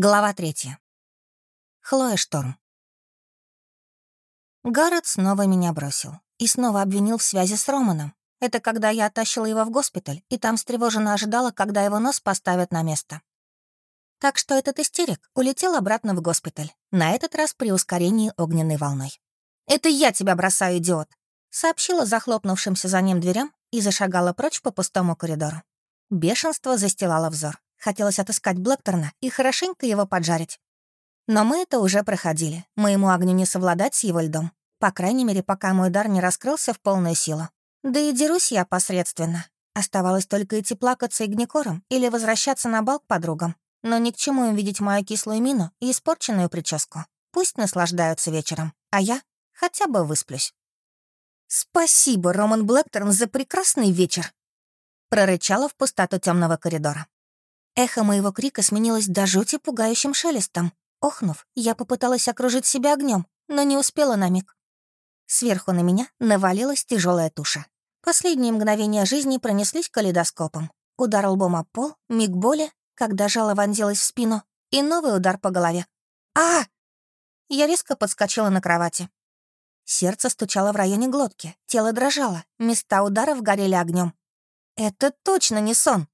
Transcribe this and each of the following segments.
Глава третья. Хлоя Шторм. Гаррет снова меня бросил и снова обвинил в связи с Романом. Это когда я оттащила его в госпиталь, и там встревоженно ожидала, когда его нос поставят на место. Так что этот истерик улетел обратно в госпиталь, на этот раз при ускорении огненной волной. «Это я тебя бросаю, идиот!» — сообщила захлопнувшимся за ним дверям и зашагала прочь по пустому коридору. Бешенство застилало взор. Хотелось отыскать Блэкторна и хорошенько его поджарить. Но мы это уже проходили. Моему огню не совладать с его льдом. По крайней мере, пока мой дар не раскрылся в полную силу. Да и дерусь я посредственно. Оставалось только идти плакаться игникором или возвращаться на бал к подругам. Но ни к чему им видеть мою кислую мину и испорченную прическу. Пусть наслаждаются вечером, а я хотя бы высплюсь. «Спасибо, Роман Блэкторн, за прекрасный вечер!» прорычала в пустоту темного коридора. Эхо моего крика сменилось до жути пугающим шелестом. Охнув, я попыталась окружить себя огнем, но не успела на миг. Сверху на меня навалилась тяжелая туша. Последние мгновения жизни пронеслись калейдоскопом. Удар лбом о пол, миг боли, когда жало вонзилось в спину, и новый удар по голове. а Я резко подскочила на кровати. Сердце стучало в районе глотки, тело дрожало, места ударов горели огнем. Это точно не сон.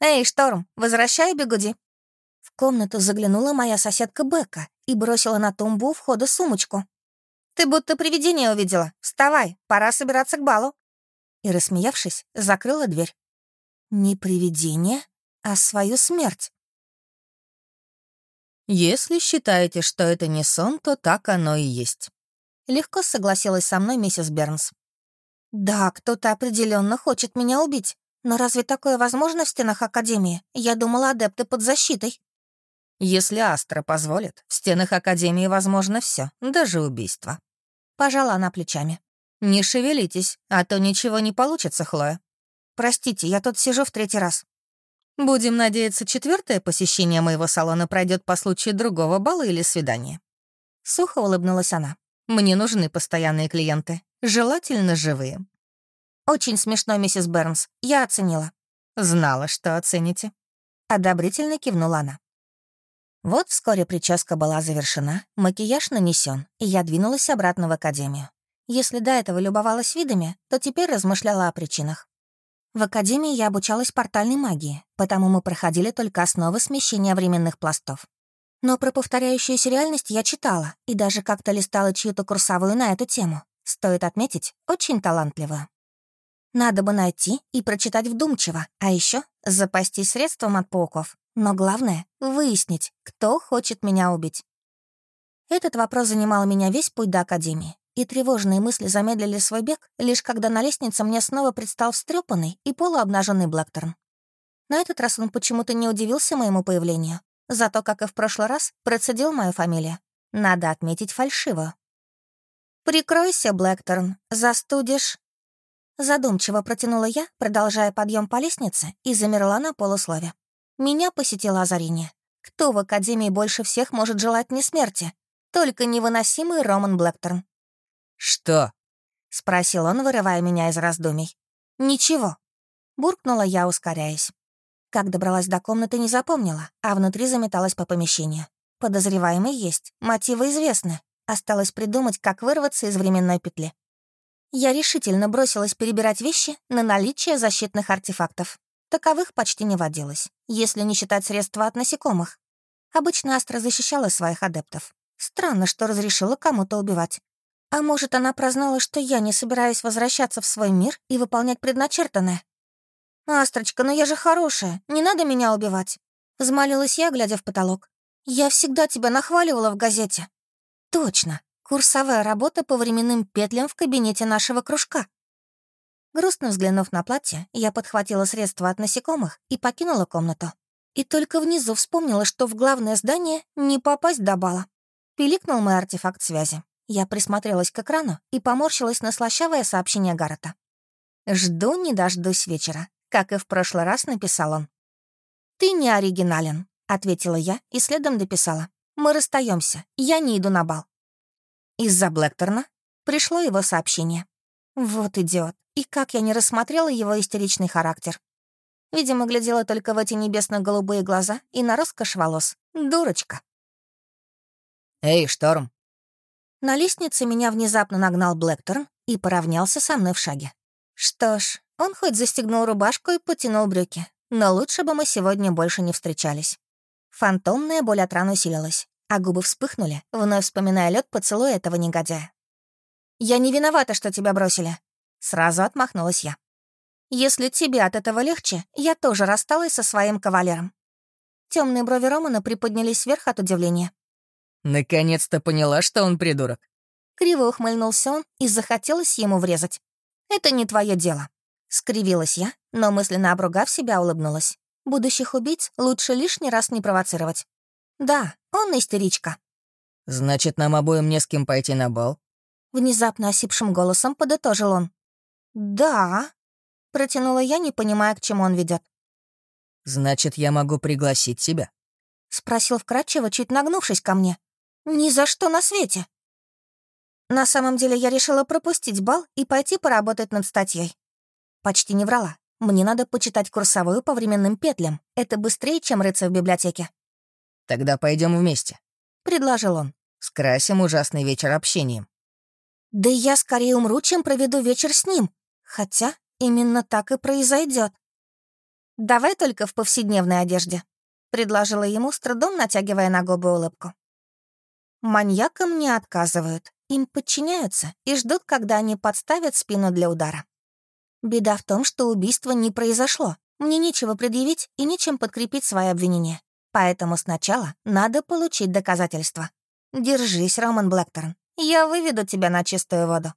«Эй, Шторм, возвращай бегуди!» В комнату заглянула моя соседка Бекка и бросила на тумбу у входа сумочку. «Ты будто привидение увидела. Вставай, пора собираться к балу!» И, рассмеявшись, закрыла дверь. Не привидение, а свою смерть. «Если считаете, что это не сон, то так оно и есть». Легко согласилась со мной миссис Бернс. «Да, кто-то определенно хочет меня убить. Но разве такое возможно в стенах Академии? Я думала, адепты под защитой. Если Астра позволит, в стенах Академии возможно все, даже убийство. Пожала она плечами. Не шевелитесь, а то ничего не получится, Хлоя. Простите, я тут сижу в третий раз. Будем надеяться, четвертое посещение моего салона пройдет по случаю другого бала или свидания. Сухо улыбнулась она. Мне нужны постоянные клиенты, желательно живые. «Очень смешно, миссис Бернс. Я оценила». «Знала, что оцените». Одобрительно кивнула она. Вот вскоре прическа была завершена, макияж нанесен, и я двинулась обратно в академию. Если до этого любовалась видами, то теперь размышляла о причинах. В академии я обучалась портальной магии, потому мы проходили только основы смещения временных пластов. Но про повторяющуюся реальность я читала и даже как-то листала чью-то курсовую на эту тему. Стоит отметить, очень талантливую. Надо бы найти и прочитать вдумчиво, а еще запастись средством от пауков. Но главное — выяснить, кто хочет меня убить. Этот вопрос занимал меня весь путь до Академии, и тревожные мысли замедлили свой бег, лишь когда на лестнице мне снова предстал встрепанный и полуобнаженный Блэкторн. На этот раз он почему-то не удивился моему появлению, зато, как и в прошлый раз, процедил мою фамилию. Надо отметить фальшивую. «Прикройся, Блэкторн, застудишь...» Задумчиво протянула я, продолжая подъем по лестнице, и замерла на полуслове. Меня посетило озарение. Кто в Академии больше всех может желать не смерти? Только невыносимый Роман Блэкторн. «Что?» — спросил он, вырывая меня из раздумий. «Ничего», — буркнула я, ускоряясь. Как добралась до комнаты, не запомнила, а внутри заметалась по помещению. Подозреваемый есть, мотивы известны. Осталось придумать, как вырваться из временной петли. Я решительно бросилась перебирать вещи на наличие защитных артефактов. Таковых почти не водилось, если не считать средства от насекомых. Обычно Астра защищала своих адептов. Странно, что разрешила кому-то убивать. А может, она прознала, что я не собираюсь возвращаться в свой мир и выполнять предначертанное? «Астрочка, ну я же хорошая, не надо меня убивать!» Взмолилась я, глядя в потолок. «Я всегда тебя нахваливала в газете». «Точно, Курсовая работа по временным петлям в кабинете нашего кружка. Грустно взглянув на платье, я подхватила средства от насекомых и покинула комнату. И только внизу вспомнила, что в главное здание не попасть до бала. Пиликнул мой артефакт связи. Я присмотрелась к экрану и поморщилась на слащавое сообщение Гаррета. «Жду не дождусь вечера», как и в прошлый раз написал он. «Ты не оригинален», — ответила я и следом дописала. «Мы расстаемся. Я не иду на бал. Из-за Блэкторна пришло его сообщение. Вот идиот. И как я не рассмотрела его истеричный характер. Видимо, глядела только в эти небесно-голубые глаза и на роскошь волос. Дурочка. «Эй, Шторм!» На лестнице меня внезапно нагнал Блэкторн и поравнялся со мной в шаге. Что ж, он хоть застегнул рубашку и потянул брюки, но лучше бы мы сегодня больше не встречались. Фантомная боль от ран усилилась, а губы вспыхнули, вновь вспоминая лед поцелуя этого негодяя. «Я не виновата, что тебя бросили», — сразу отмахнулась я. «Если тебе от этого легче, я тоже рассталась со своим кавалером». Темные брови Романа приподнялись вверх от удивления. «Наконец-то поняла, что он придурок». Криво ухмыльнулся он и захотелось ему врезать. «Это не твое дело». Скривилась я, но мысленно обругав себя, улыбнулась. Будущих убийц лучше лишний раз не провоцировать. Да, он истеричка. «Значит, нам обоим не с кем пойти на бал?» Внезапно осипшим голосом подытожил он. «Да», — протянула я, не понимая, к чему он ведет. «Значит, я могу пригласить тебя?» — спросил вкратчиво, чуть нагнувшись ко мне. «Ни за что на свете!» На самом деле я решила пропустить бал и пойти поработать над статьей. Почти не врала. Мне надо почитать курсовую по временным петлям. Это быстрее, чем рыться в библиотеке. «Тогда пойдем вместе», — предложил он. «Скрасим ужасный вечер общением». «Да я скорее умру, чем проведу вечер с ним. Хотя именно так и произойдет. «Давай только в повседневной одежде», — предложила ему, с трудом натягивая на губы улыбку. Маньякам не отказывают, им подчиняются и ждут, когда они подставят спину для удара. Беда в том, что убийство не произошло. Мне нечего предъявить и нечем подкрепить свои обвинения. Поэтому сначала надо получить доказательства. Держись, Роман Блэкторн. Я выведу тебя на чистую воду.